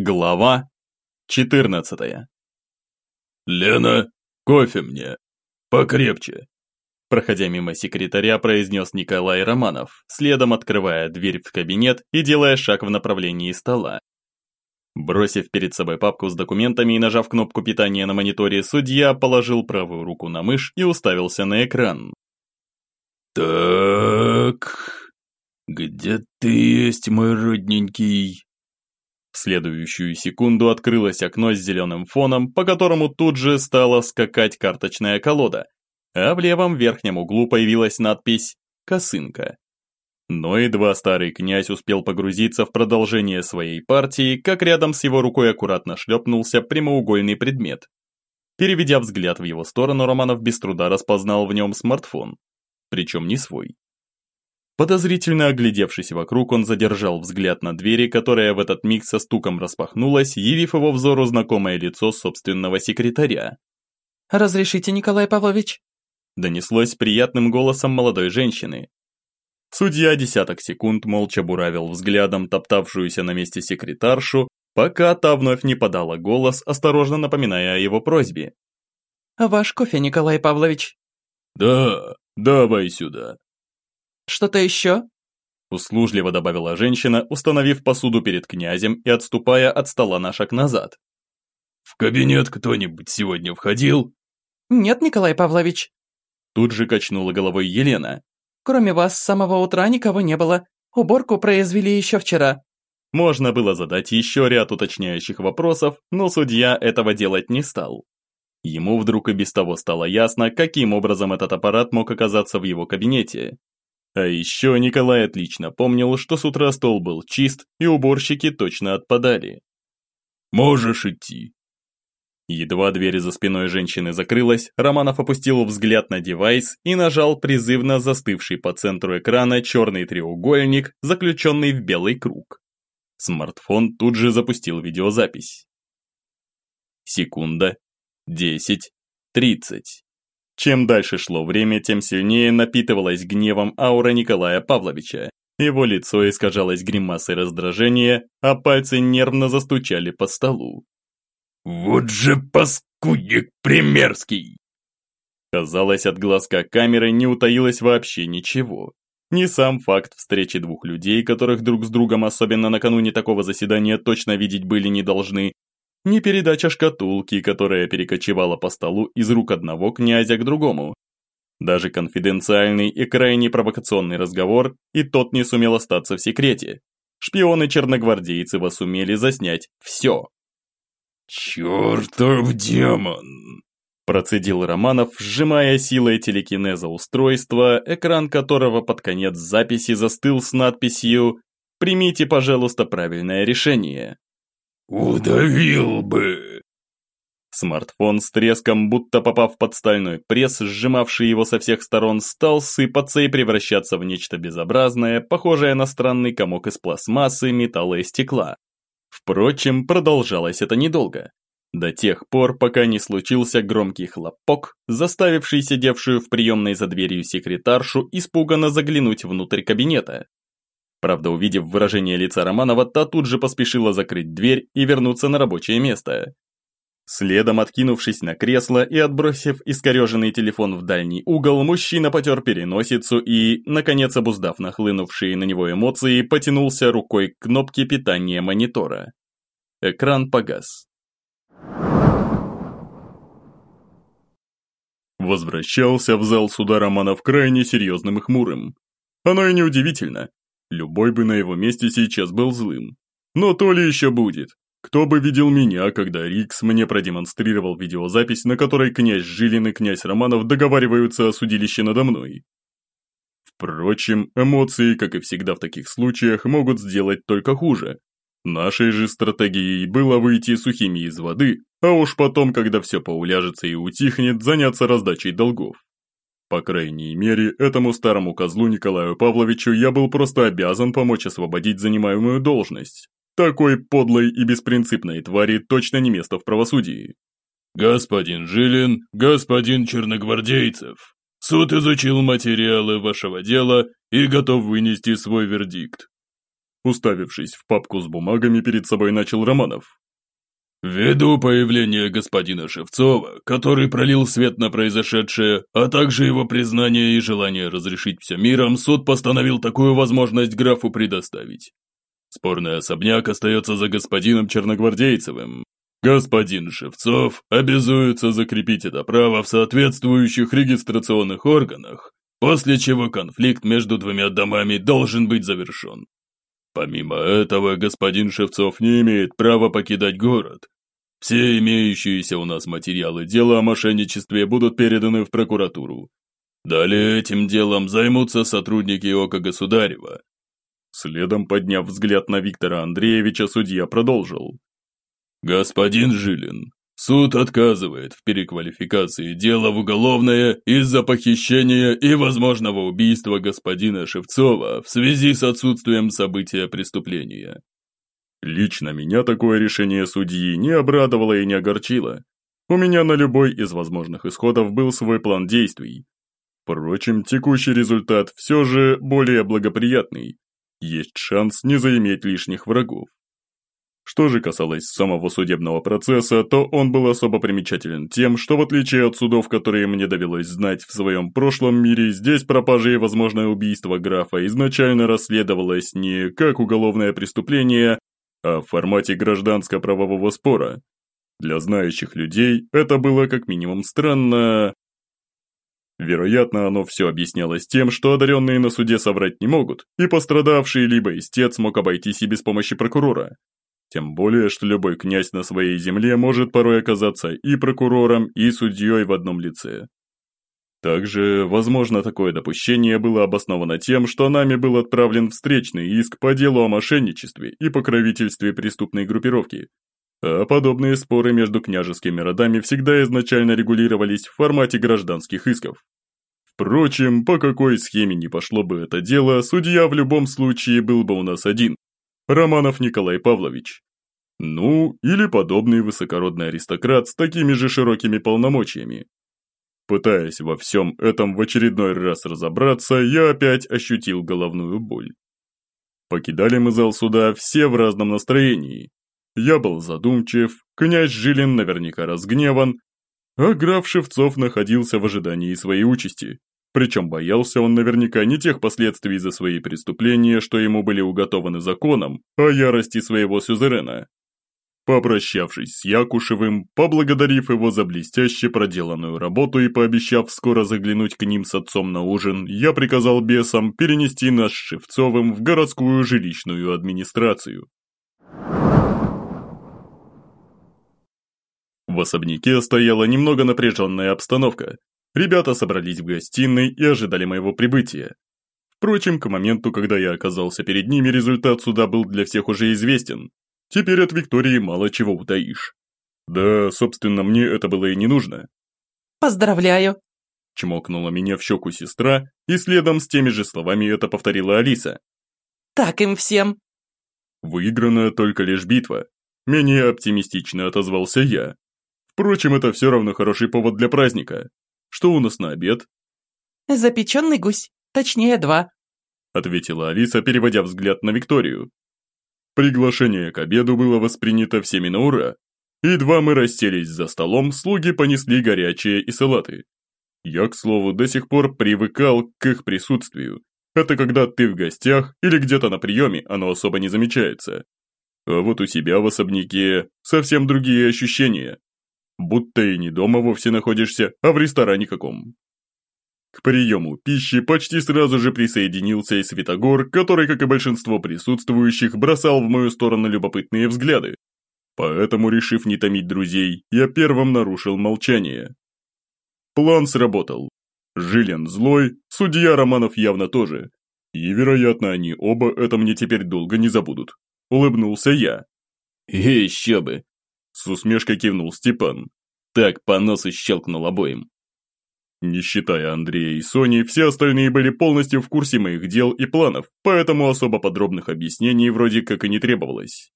Глава 14 «Лена, кофе мне. Покрепче», проходя мимо секретаря, произнес Николай Романов, следом открывая дверь в кабинет и делая шаг в направлении стола. Бросив перед собой папку с документами и нажав кнопку питания на мониторе, судья положил правую руку на мышь и уставился на экран. «Так, где ты есть, мой родненький?» Следующую секунду открылось окно с зеленым фоном, по которому тут же стала скакать карточная колода, а в левом верхнем углу появилась надпись «Косынка». Но едва старый князь успел погрузиться в продолжение своей партии, как рядом с его рукой аккуратно шлепнулся прямоугольный предмет. Переведя взгляд в его сторону, Романов без труда распознал в нем смартфон. Причем не свой. Подозрительно оглядевшись вокруг, он задержал взгляд на двери, которая в этот миг со стуком распахнулась, явив его взору знакомое лицо собственного секретаря. «Разрешите, Николай Павлович?» Донеслось приятным голосом молодой женщины. Судья десяток секунд молча буравил взглядом топтавшуюся на месте секретаршу, пока та вновь не подала голос, осторожно напоминая о его просьбе. «Ваш кофе, Николай Павлович?» «Да, давай сюда», что-то еще?» Услужливо добавила женщина, установив посуду перед князем и отступая от стола на шаг назад. «В кабинет кто-нибудь сегодня входил?» «Нет, Николай Павлович». Тут же качнула головой Елена. «Кроме вас, с самого утра никого не было. Уборку произвели еще вчера». Можно было задать еще ряд уточняющих вопросов, но судья этого делать не стал. Ему вдруг и без того стало ясно, каким образом этот аппарат мог оказаться в его кабинете. А еще Николай отлично помнил, что с утра стол был чист и уборщики точно отпадали. «Можешь идти». Едва дверь за спиной женщины закрылась, Романов опустил взгляд на девайс и нажал призывно застывший по центру экрана черный треугольник, заключенный в белый круг. Смартфон тут же запустил видеозапись. Секунда, десять, тридцать. Чем дальше шло время, тем сильнее напитывалась гневом аура Николая Павловича. Его лицо искажалось гримасой раздражения, а пальцы нервно застучали по столу. «Вот же паскудник примерский!» Казалось, от глазка камеры не утаилось вообще ничего. Ни сам факт встречи двух людей, которых друг с другом особенно накануне такого заседания точно видеть были не должны, ни передача шкатулки, которая перекочевала по столу из рук одного князя к другому. Даже конфиденциальный и крайне провокационный разговор, и тот не сумел остаться в секрете. Шпионы-черногвардейцы вас умели заснять все. «Чертов демон!» Процедил Романов, сжимая силой телекинеза устройства, экран которого под конец записи застыл с надписью «Примите, пожалуйста, правильное решение». «Удавил бы!» Смартфон с треском, будто попав под стальной пресс, сжимавший его со всех сторон, стал сыпаться и превращаться в нечто безобразное, похожее на странный комок из пластмассы, металла и стекла. Впрочем, продолжалось это недолго. До тех пор, пока не случился громкий хлопок, заставивший сидевшую в приемной за дверью секретаршу испуганно заглянуть внутрь кабинета. Правда, увидев выражение лица Романова, та тут же поспешила закрыть дверь и вернуться на рабочее место. Следом откинувшись на кресло и отбросив искореженный телефон в дальний угол, мужчина потер переносицу и, наконец обуздав нахлынувшие на него эмоции, потянулся рукой к кнопке питания монитора. Экран погас. Возвращался в зал суда Романов крайне серьезным и хмурым. Оно и неудивительно. Любой бы на его месте сейчас был злым. Но то ли еще будет. Кто бы видел меня, когда Рикс мне продемонстрировал видеозапись, на которой князь Жилин и князь Романов договариваются о судилище надо мной. Впрочем, эмоции, как и всегда в таких случаях, могут сделать только хуже. Нашей же стратегией было выйти сухими из воды, а уж потом, когда все поуляжется и утихнет, заняться раздачей долгов. По крайней мере, этому старому козлу Николаю Павловичу я был просто обязан помочь освободить занимаемую должность. Такой подлой и беспринципной твари точно не место в правосудии. «Господин Жилин, господин Черногвардейцев, суд изучил материалы вашего дела и готов вынести свой вердикт». Уставившись в папку с бумагами, перед собой начал Романов. Ввиду появления господина Шевцова, который пролил свет на произошедшее, а также его признание и желание разрешить все миром, суд постановил такую возможность графу предоставить. Спорный особняк остается за господином Черногвардейцевым. Господин Шевцов обязуется закрепить это право в соответствующих регистрационных органах, после чего конфликт между двумя домами должен быть завершен. Помимо этого, господин Шевцов не имеет права покидать город. Все имеющиеся у нас материалы дела о мошенничестве будут переданы в прокуратуру. Далее этим делом займутся сотрудники Ока Государева. Следом, подняв взгляд на Виктора Андреевича, судья продолжил. Господин Жилин, Суд отказывает в переквалификации дела в уголовное из-за похищения и возможного убийства господина Шевцова в связи с отсутствием события преступления. Лично меня такое решение судьи не обрадовало и не огорчило. У меня на любой из возможных исходов был свой план действий. Впрочем, текущий результат все же более благоприятный. Есть шанс не заиметь лишних врагов. Что же касалось самого судебного процесса, то он был особо примечателен тем, что в отличие от судов, которые мне довелось знать в своем прошлом мире, здесь пропажа и возможное убийство графа изначально расследовалось не как уголовное преступление, а в формате гражданско-правового спора. Для знающих людей это было как минимум странно. Вероятно, оно все объяснялось тем, что одаренные на суде соврать не могут, и пострадавший либо истец мог обойтись и без помощи прокурора. Тем более, что любой князь на своей земле может порой оказаться и прокурором, и судьей в одном лице. Также, возможно, такое допущение было обосновано тем, что нами был отправлен встречный иск по делу о мошенничестве и покровительстве преступной группировки. А подобные споры между княжескими родами всегда изначально регулировались в формате гражданских исков. Впрочем, по какой схеме не пошло бы это дело, судья в любом случае был бы у нас один, Романов Николай Павлович. Ну, или подобный высокородный аристократ с такими же широкими полномочиями. Пытаясь во всем этом в очередной раз разобраться, я опять ощутил головную боль. Покидали мы зал суда все в разном настроении. Я был задумчив, князь Жилин наверняка разгневан, а граф Шевцов находился в ожидании своей участи. Причем боялся он наверняка не тех последствий за свои преступления, что ему были уготованы законом, а ярости своего сюзерена. Попрощавшись с Якушевым, поблагодарив его за блестяще проделанную работу и пообещав скоро заглянуть к ним с отцом на ужин, я приказал бесам перенести нас с Шевцовым в городскую жилищную администрацию. В особняке стояла немного напряженная обстановка, Ребята собрались в гостиной и ожидали моего прибытия. Впрочем, к моменту, когда я оказался перед ними, результат суда был для всех уже известен. Теперь от Виктории мало чего утаишь. Да, собственно, мне это было и не нужно. «Поздравляю!» Чмокнула меня в щеку сестра, и следом с теми же словами это повторила Алиса. «Так им всем!» Выиграна только лишь битва. Менее оптимистично отозвался я. Впрочем, это все равно хороший повод для праздника. Что у нас на обед?» «Запеченный гусь, точнее два», ответила Алиса, переводя взгляд на Викторию. Приглашение к обеду было воспринято всеми на ура. Едва мы расселись за столом, слуги понесли горячее и салаты. Я, к слову, до сих пор привыкал к их присутствию. Это когда ты в гостях или где-то на приеме, оно особо не замечается. А вот у себя в особняке совсем другие ощущения будто и не дома вовсе находишься, а в ресторане каком. К приему пищи почти сразу же присоединился и Светогор, который, как и большинство присутствующих, бросал в мою сторону любопытные взгляды. Поэтому, решив не томить друзей, я первым нарушил молчание. План сработал. Жилин злой, судья Романов явно тоже. И, вероятно, они оба это мне теперь долго не забудут. Улыбнулся я. «Еще бы! С усмешкой кивнул Степан. Так по носу щелкнул обоим. Не считая Андрея и Сони, все остальные были полностью в курсе моих дел и планов, поэтому особо подробных объяснений вроде как и не требовалось.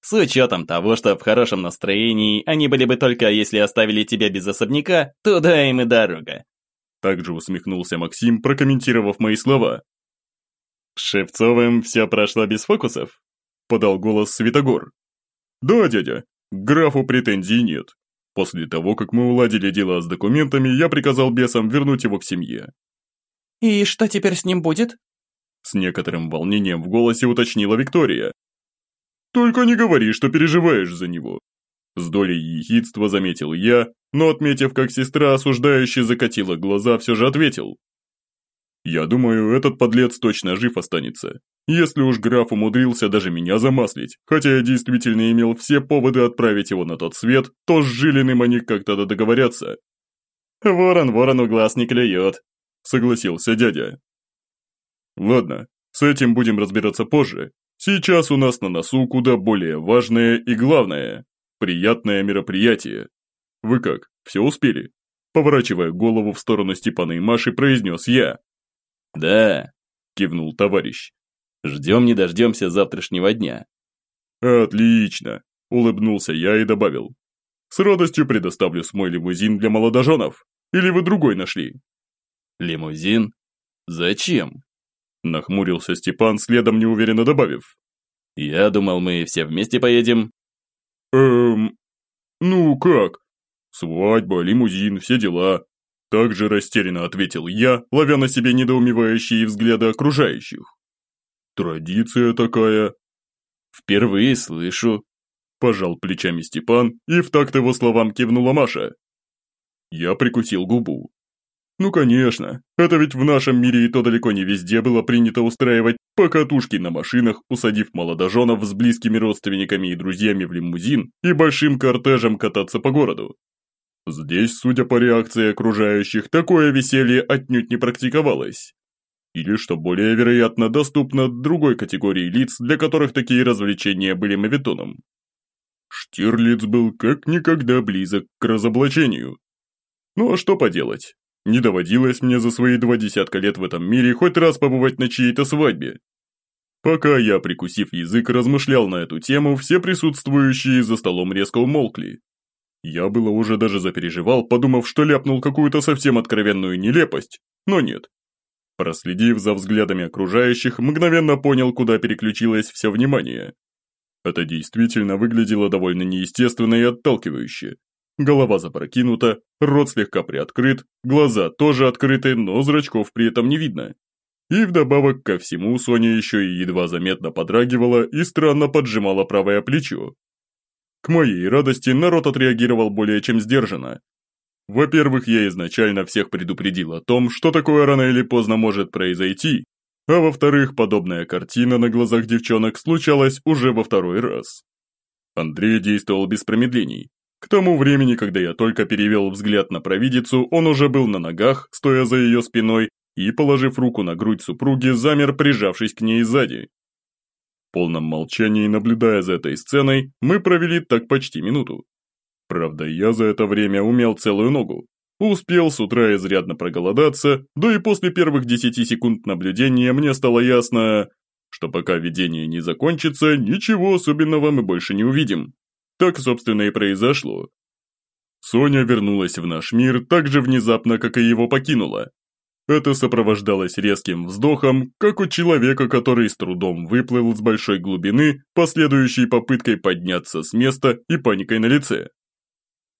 С учетом того, что в хорошем настроении они были бы только если оставили тебя без особняка, туда им и дорога. Также усмехнулся Максим, прокомментировав мои слова. Шевцовым все прошло без фокусов? Подал голос Святогор. Да, дядя, к графу претензий нет. После того, как мы уладили дела с документами, я приказал бесам вернуть его к семье. «И что теперь с ним будет?» С некоторым волнением в голосе уточнила Виктория. «Только не говори, что переживаешь за него». С долей ехидства заметил я, но отметив, как сестра осуждающе закатила глаза, все же ответил. «Я думаю, этот подлец точно жив останется. Если уж граф умудрился даже меня замаслить, хотя я действительно имел все поводы отправить его на тот свет, то с Жилиным они как-то договорятся». «Ворон ворону глаз не клюет», — согласился дядя. «Ладно, с этим будем разбираться позже. Сейчас у нас на носу куда более важное и главное – приятное мероприятие. Вы как, все успели?» Поворачивая голову в сторону Степана и Маши, произнес я. «Да», – кивнул товарищ. Ждем не дождемся завтрашнего дня». «Отлично», – улыбнулся я и добавил. «С радостью предоставлю свой лимузин для молодоженов. Или вы другой нашли?» «Лимузин? Зачем?» Нахмурился Степан, следом неуверенно добавив. «Я думал, мы все вместе поедем». «Эм... Ну как? Свадьба, лимузин, все дела». Также растерянно ответил я, ловя на себе недоумевающие взгляды окружающих. Традиция такая. Впервые слышу. Пожал плечами Степан, и в такт его словам кивнула Маша. Я прикусил губу. Ну конечно, это ведь в нашем мире и то далеко не везде было принято устраивать покатушки на машинах, усадив молодоженов с близкими родственниками и друзьями в лимузин и большим кортежем кататься по городу. Здесь, судя по реакции окружающих, такое веселье отнюдь не практиковалось или, что более вероятно, доступно другой категории лиц, для которых такие развлечения были мавитоном. Штирлиц был как никогда близок к разоблачению. Ну а что поделать? Не доводилось мне за свои два десятка лет в этом мире хоть раз побывать на чьей-то свадьбе. Пока я, прикусив язык, размышлял на эту тему, все присутствующие за столом резко умолкли. Я было уже даже запереживал, подумав, что ляпнул какую-то совсем откровенную нелепость, но нет, Проследив за взглядами окружающих, мгновенно понял, куда переключилось все внимание. Это действительно выглядело довольно неестественно и отталкивающе. Голова запрокинута, рот слегка приоткрыт, глаза тоже открыты, но зрачков при этом не видно. И вдобавок ко всему Соня еще и едва заметно подрагивала и странно поджимала правое плечо. К моей радости народ отреагировал более чем сдержанно, во-первых, я изначально всех предупредил о том, что такое рано или поздно может произойти, а во-вторых, подобная картина на глазах девчонок случалась уже во второй раз. Андрей действовал без промедлений. К тому времени, когда я только перевел взгляд на провидицу, он уже был на ногах, стоя за ее спиной, и, положив руку на грудь супруги, замер, прижавшись к ней сзади. В полном молчании, наблюдая за этой сценой, мы провели так почти минуту. Правда, я за это время умел целую ногу. Успел с утра изрядно проголодаться, да и после первых десяти секунд наблюдения мне стало ясно, что пока видение не закончится, ничего особенного мы больше не увидим. Так, собственно, и произошло. Соня вернулась в наш мир так же внезапно, как и его покинула. Это сопровождалось резким вздохом, как у человека, который с трудом выплыл с большой глубины, последующей попыткой подняться с места и паникой на лице.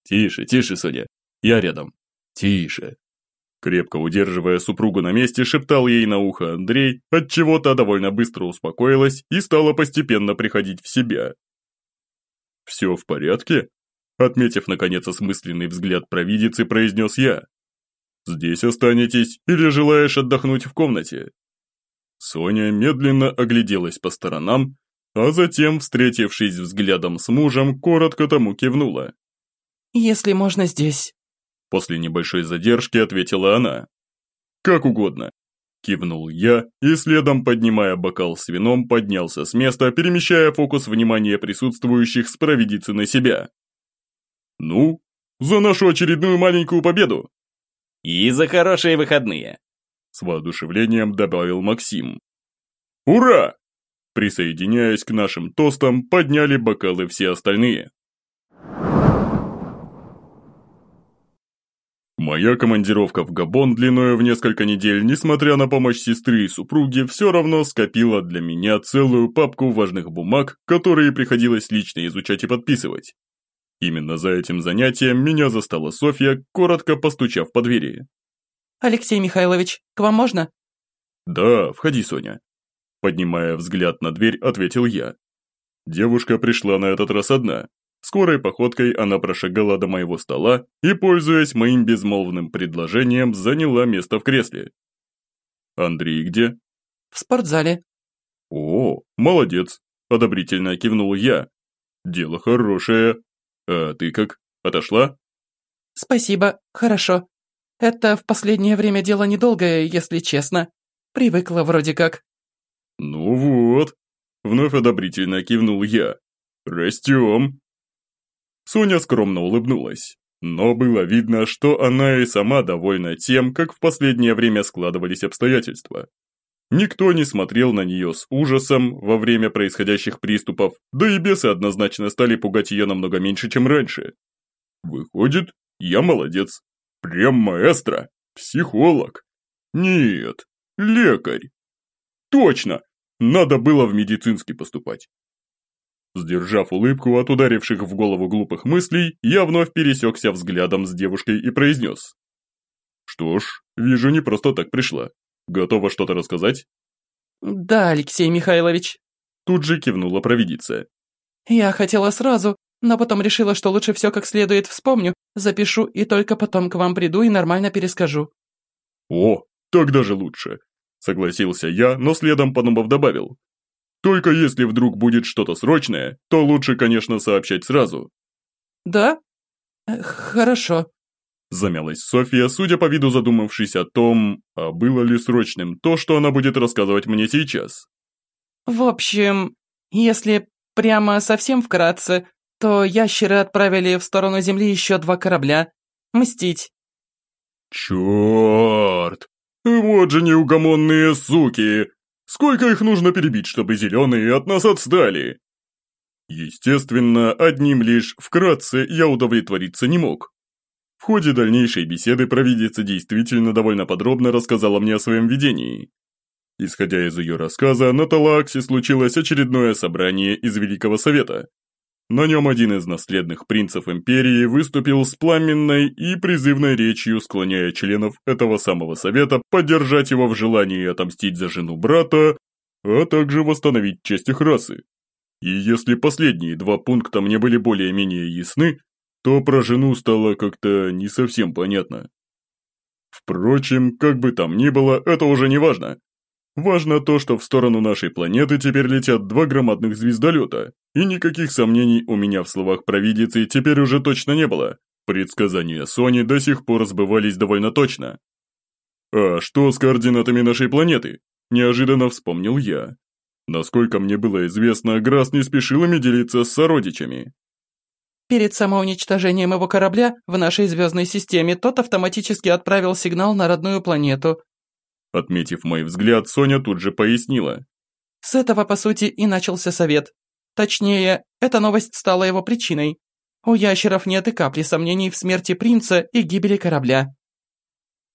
«Тише, тише, Соня, я рядом. Тише». Крепко удерживая супругу на месте, шептал ей на ухо Андрей, отчего та довольно быстро успокоилась и стала постепенно приходить в себя. «Все в порядке?» Отметив, наконец, осмысленный взгляд провидицы, произнес я. «Здесь останетесь или желаешь отдохнуть в комнате?» Соня медленно огляделась по сторонам, а затем, встретившись взглядом с мужем, коротко тому кивнула. «Если можно здесь». После небольшой задержки ответила она. «Как угодно». Кивнул я и следом, поднимая бокал с вином, поднялся с места, перемещая фокус внимания присутствующих с провидицы на себя. «Ну, за нашу очередную маленькую победу!» «И за хорошие выходные!» С воодушевлением добавил Максим. «Ура!» Присоединяясь к нашим тостам, подняли бокалы все остальные. Моя командировка в Габон длиной в несколько недель, несмотря на помощь сестры и супруги, все равно скопила для меня целую папку важных бумаг, которые приходилось лично изучать и подписывать. Именно за этим занятием меня застала Софья, коротко постучав по двери. «Алексей Михайлович, к вам можно?» «Да, входи, Соня». Поднимая взгляд на дверь, ответил я. Девушка пришла на этот раз одна, Скорой походкой она прошагала до моего стола и, пользуясь моим безмолвным предложением, заняла место в кресле. «Андрей где?» «В спортзале». «О, молодец!» – одобрительно кивнул я. «Дело хорошее. А ты как, отошла?» «Спасибо, хорошо. Это в последнее время дело недолгое, если честно. Привыкла вроде как». «Ну вот», – вновь одобрительно кивнул я. «Растем». Соня скромно улыбнулась. Но было видно, что она и сама довольна тем, как в последнее время складывались обстоятельства. Никто не смотрел на нее с ужасом во время происходящих приступов, да и бесы однозначно стали пугать ее намного меньше, чем раньше. Выходит, я молодец. Прям маэстро. Психолог. Нет, лекарь. Точно, надо было в медицинский поступать. Сдержав улыбку от ударивших в голову глупых мыслей, я вновь пересекся взглядом с девушкой и произнес. «Что ж, вижу, не просто так пришла. Готова что-то рассказать?» «Да, Алексей Михайлович». Тут же кивнула провидица. «Я хотела сразу, но потом решила, что лучше все как следует вспомню, запишу и только потом к вам приду и нормально перескажу». «О, так даже лучше», — согласился я, но следом подумав добавил. Только если вдруг будет что-то срочное, то лучше, конечно, сообщать сразу». «Да? Э, хорошо», – замялась София, судя по виду задумавшись о том, а было ли срочным то, что она будет рассказывать мне сейчас. «В общем, если прямо совсем вкратце, то ящеры отправили в сторону Земли еще два корабля. Мстить». «Черт! Вот же неугомонные суки! Сколько их нужно перебить, чтобы зеленые от нас отстали? Естественно, одним лишь вкратце я удовлетвориться не мог. В ходе дальнейшей беседы провидица действительно довольно подробно рассказала мне о своем видении. Исходя из ее рассказа, на Талаксе случилось очередное собрание из Великого Совета, на нем один из наследных принцев империи выступил с пламенной и призывной речью, склоняя членов этого самого совета поддержать его в желании отомстить за жену брата, а также восстановить честь их расы. И если последние два пункта мне были более-менее ясны, то про жену стало как-то не совсем понятно. Впрочем, как бы там ни было, это уже не важно. Важно то, что в сторону нашей планеты теперь летят два громадных звездолета, и никаких сомнений у меня в словах провидицы теперь уже точно не было. Предсказания Сони до сих пор сбывались довольно точно. «А что с координатами нашей планеты?» – неожиданно вспомнил я. Насколько мне было известно, Грасс не спешил ими делиться с сородичами. Перед самоуничтожением его корабля в нашей звездной системе тот автоматически отправил сигнал на родную планету, Отметив мой взгляд, Соня тут же пояснила. С этого, по сути, и начался совет. Точнее, эта новость стала его причиной. У ящеров нет и капли сомнений в смерти принца и гибели корабля.